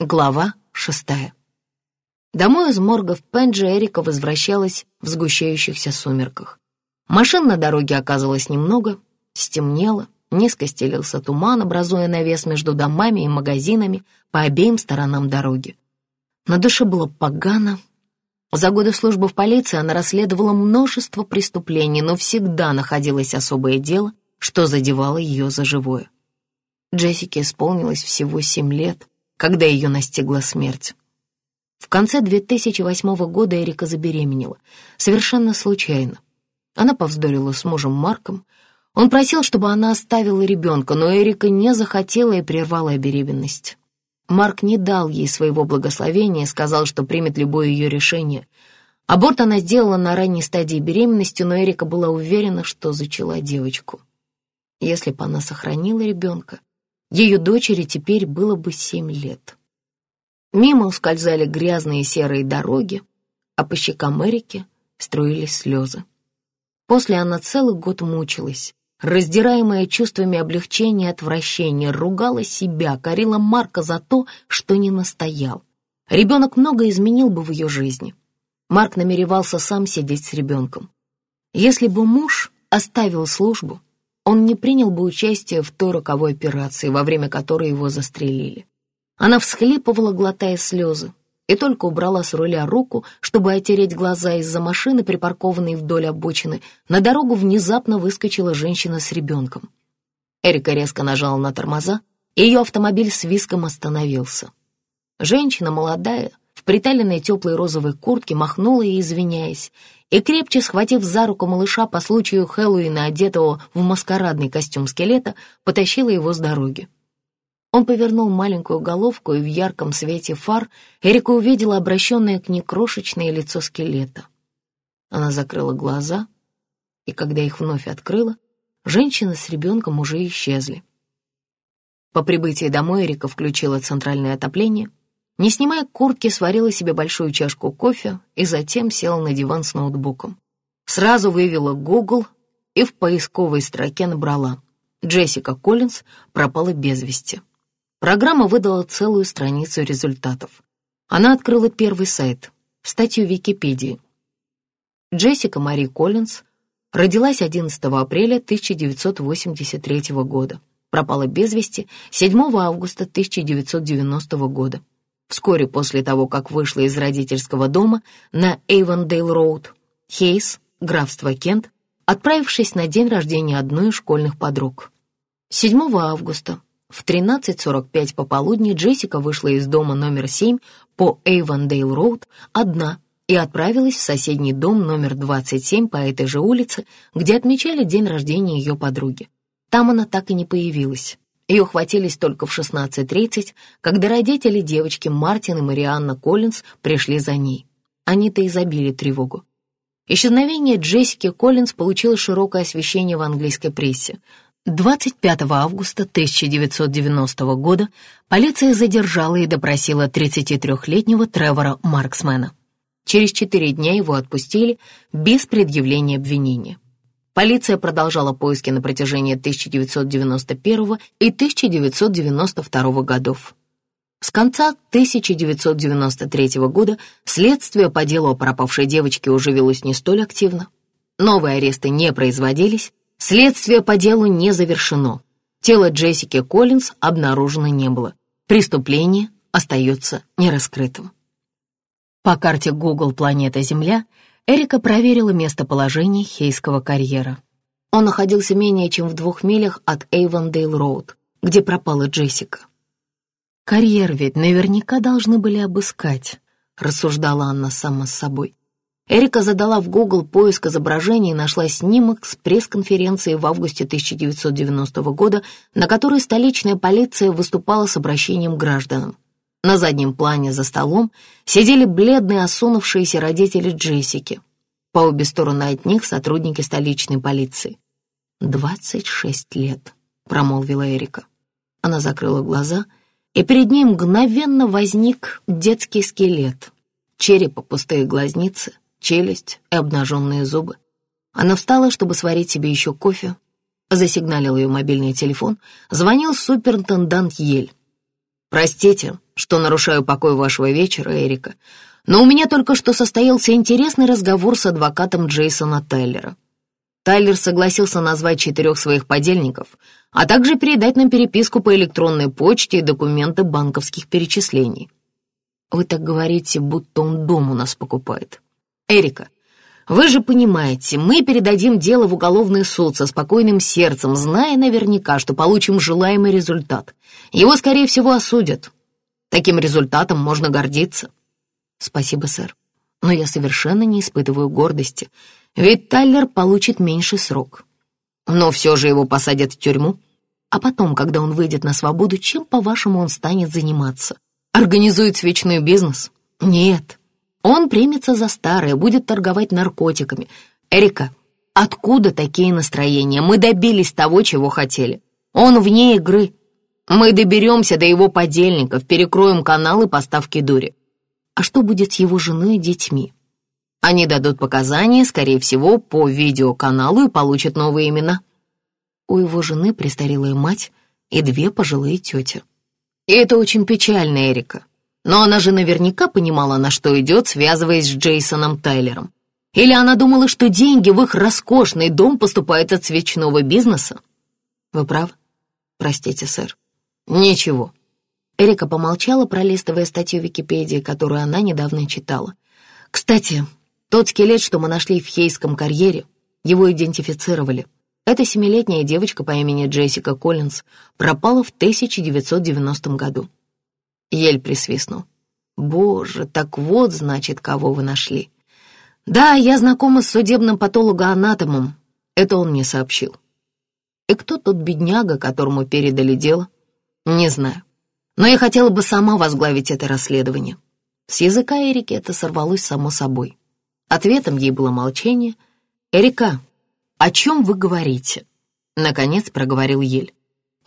Глава шестая. Домой из морга в Пенджи Эрика возвращалась в сгущающихся сумерках. Машин на дороге оказалось немного, стемнело, низко стелился туман, образуя навес между домами и магазинами по обеим сторонам дороги. На душе было погано. За годы службы в полиции она расследовала множество преступлений, но всегда находилось особое дело, что задевало ее за живое. Джессике исполнилось всего семь лет — когда ее настигла смерть. В конце 2008 года Эрика забеременела, совершенно случайно. Она повздорила с мужем Марком. Он просил, чтобы она оставила ребенка, но Эрика не захотела и прервала беременность. Марк не дал ей своего благословения и сказал, что примет любое ее решение. Аборт она сделала на ранней стадии беременности, но Эрика была уверена, что зачала девочку. Если бы она сохранила ребенка, ее дочери теперь было бы семь лет. Мимо ускользали грязные серые дороги, а по щекам Эрики струились слезы. После она целый год мучилась, раздираемая чувствами облегчения и отвращения, ругала себя, корила Марка за то, что не настоял. Ребенок много изменил бы в ее жизни. Марк намеревался сам сидеть с ребенком. Если бы муж оставил службу, он не принял бы участие в той роковой операции, во время которой его застрелили. Она всхлипывала, глотая слезы, и только убрала с руля руку, чтобы отереть глаза из-за машины, припаркованной вдоль обочины, на дорогу внезапно выскочила женщина с ребенком. Эрика резко нажала на тормоза, и ее автомобиль с виском остановился. Женщина молодая, приталенной теплой розовой куртке, махнула ей, извиняясь, и, крепче схватив за руку малыша по случаю Хэллоуина, одетого в маскарадный костюм скелета, потащила его с дороги. Он повернул маленькую головку, и в ярком свете фар Эрика увидела обращенное к ней крошечное лицо скелета. Она закрыла глаза, и когда их вновь открыла, женщина с ребенком уже исчезли. По прибытии домой Эрика включила центральное отопление, не снимая куртки, сварила себе большую чашку кофе и затем села на диван с ноутбуком. Сразу вывела Google и в поисковой строке набрала «Джессика Коллинз пропала без вести». Программа выдала целую страницу результатов. Она открыла первый сайт, статью Википедии. Джессика Мари Коллинз родилась 11 апреля 1983 года. Пропала без вести 7 августа 1990 года. Вскоре после того, как вышла из родительского дома на Эйвендейл-Роуд, Хейс, графство Кент, отправившись на день рождения одной из школьных подруг. 7 августа в 13.45 пополудни Джессика вышла из дома номер 7 по Эйвендейл-Роуд одна и отправилась в соседний дом номер 27 по этой же улице, где отмечали день рождения ее подруги. Там она так и не появилась. Ее хватились только в 16.30, когда родители девочки Мартин и Марианна Коллинз пришли за ней. Они-то и забили тревогу. Исчезновение Джессики Коллинз получило широкое освещение в английской прессе. 25 августа 1990 года полиция задержала и допросила 33-летнего Тревора Марксмена. Через четыре дня его отпустили без предъявления обвинения. Полиция продолжала поиски на протяжении 1991 и 1992 годов. С конца 1993 года следствие по делу о пропавшей девочке уже велось не столь активно. Новые аресты не производились, следствие по делу не завершено. Тело Джессики Коллинз обнаружено не было. Преступление остается нераскрытым. По карте Google «Планета Земля» Эрика проверила местоположение Хейского карьера. Он находился менее чем в двух милях от Эйвендейл-Роуд, где пропала Джессика. «Карьер ведь наверняка должны были обыскать», — рассуждала Анна сама с собой. Эрика задала в Google поиск изображений и нашла снимок с пресс-конференции в августе 1990 года, на которой столичная полиция выступала с обращением к гражданам. На заднем плане за столом сидели бледные осунувшиеся родители Джессики. По обе стороны от них сотрудники столичной полиции. «Двадцать шесть лет», — промолвила Эрика. Она закрыла глаза, и перед ней мгновенно возник детский скелет. Череп, пустые глазницы, челюсть и обнаженные зубы. Она встала, чтобы сварить себе еще кофе. Засигналил ее мобильный телефон. Звонил суперинтендант Ель. «Простите, что нарушаю покой вашего вечера, Эрика, но у меня только что состоялся интересный разговор с адвокатом Джейсона Тайлера. Тайлер согласился назвать четырех своих подельников, а также передать нам переписку по электронной почте и документы банковских перечислений. Вы так говорите, будто он дом у нас покупает. Эрика, вы же понимаете, мы передадим дело в уголовный суд со спокойным сердцем, зная наверняка, что получим желаемый результат. Его, скорее всего, осудят. Таким результатом можно гордиться. Спасибо, сэр. Но я совершенно не испытываю гордости, ведь Тайлер получит меньший срок. Но все же его посадят в тюрьму. А потом, когда он выйдет на свободу, чем, по-вашему, он станет заниматься? Организует свечной бизнес? Нет. Он примется за старое, будет торговать наркотиками. Эрика, откуда такие настроения? Мы добились того, чего хотели. Он вне игры. Мы доберемся до его подельников, перекроем каналы поставки дури. А что будет с его женой и детьми? Они дадут показания, скорее всего, по видеоканалу и получат новые имена. У его жены престарелая мать и две пожилые тети. И это очень печально, Эрика. Но она же наверняка понимала, на что идет, связываясь с Джейсоном Тайлером. Или она думала, что деньги в их роскошный дом поступают от свечного бизнеса? Вы правы? Простите, сэр. Ничего. Эрика помолчала, пролистывая статью Википедии, которую она недавно читала. Кстати, тот скелет, что мы нашли в Хейском карьере, его идентифицировали — эта семилетняя девочка по имени Джессика Коллинз пропала в 1990 году. Ель присвистнул. «Боже, так вот, значит, кого вы нашли». «Да, я знакома с судебным патологоанатомом. Это он мне сообщил». «И кто тот бедняга, которому передали дело?» «Не знаю. Но я хотела бы сама возглавить это расследование». С языка Эрики это сорвалось само собой. Ответом ей было молчание. «Эрика, «О чем вы говорите?» — наконец проговорил Ель.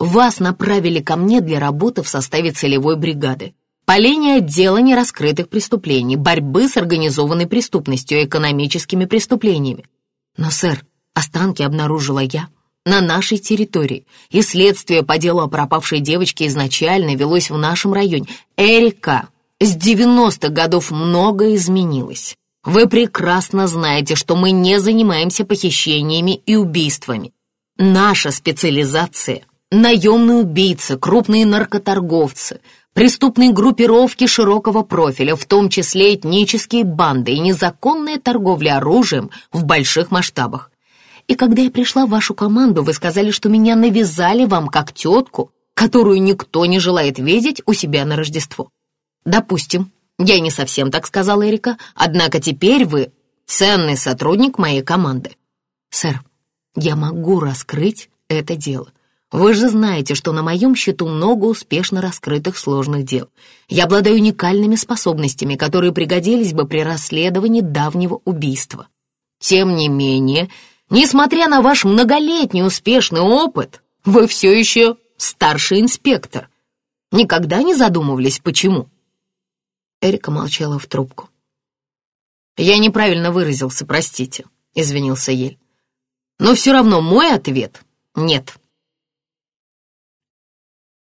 «Вас направили ко мне для работы в составе целевой бригады. Поление отдела нераскрытых преступлений, борьбы с организованной преступностью и экономическими преступлениями. Но, сэр, останки обнаружила я на нашей территории, и следствие по делу о пропавшей девочке изначально велось в нашем районе. Эрика, с 90-х годов многое изменилось. Вы прекрасно знаете, что мы не занимаемся похищениями и убийствами. Наша специализация — наемные убийцы, крупные наркоторговцы, преступные группировки широкого профиля, в том числе этнические банды и незаконная торговля оружием в больших масштабах. И когда я пришла в вашу команду, вы сказали, что меня навязали вам как тетку, которую никто не желает видеть у себя на Рождество. Допустим, я не совсем так сказала Эрика, однако теперь вы ценный сотрудник моей команды. Сэр, я могу раскрыть это дело. Вы же знаете, что на моем счету много успешно раскрытых сложных дел. Я обладаю уникальными способностями, которые пригодились бы при расследовании давнего убийства. Тем не менее, несмотря на ваш многолетний успешный опыт, вы все еще старший инспектор. Никогда не задумывались, почему? Эрика молчала в трубку. «Я неправильно выразился, простите», — извинился Ель. «Но все равно мой ответ — нет.